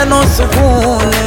É no sukoon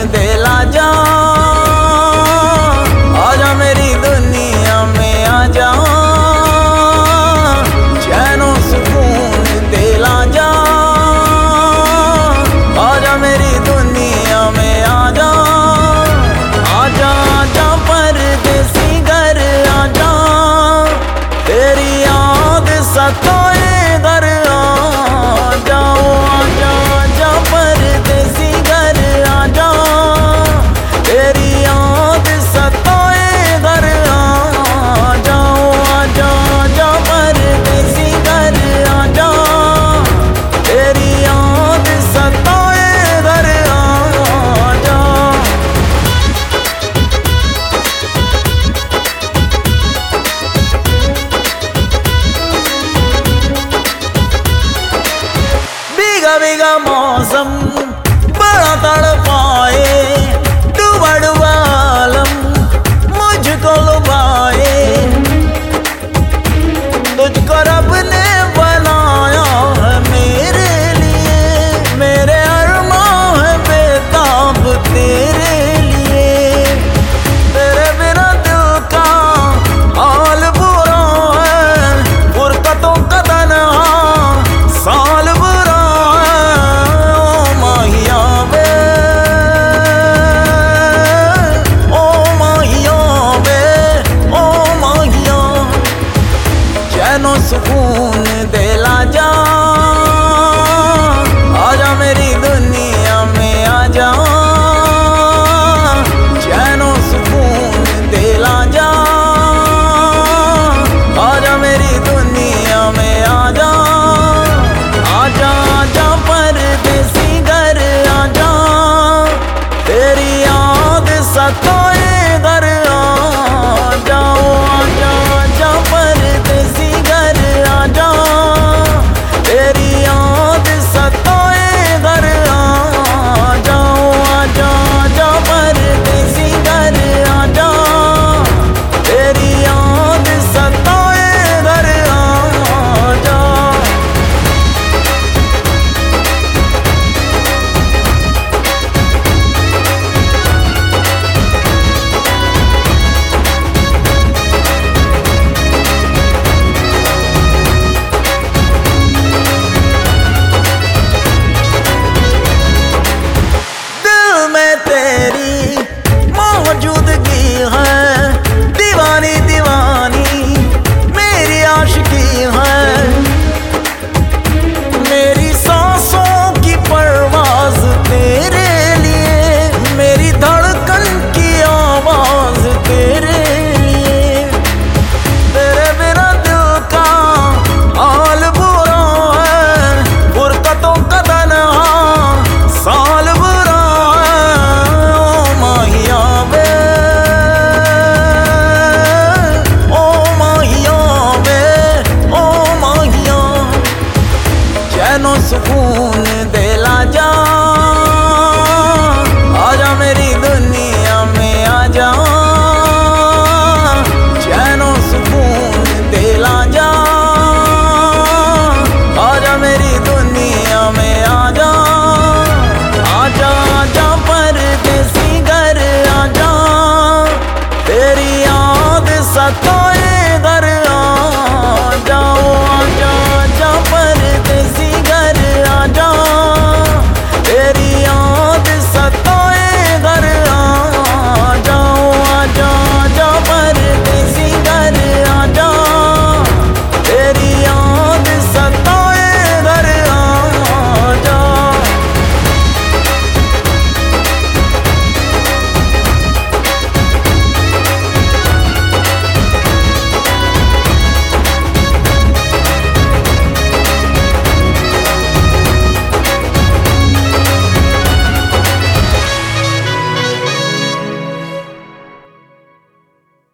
nos une de la llave. One.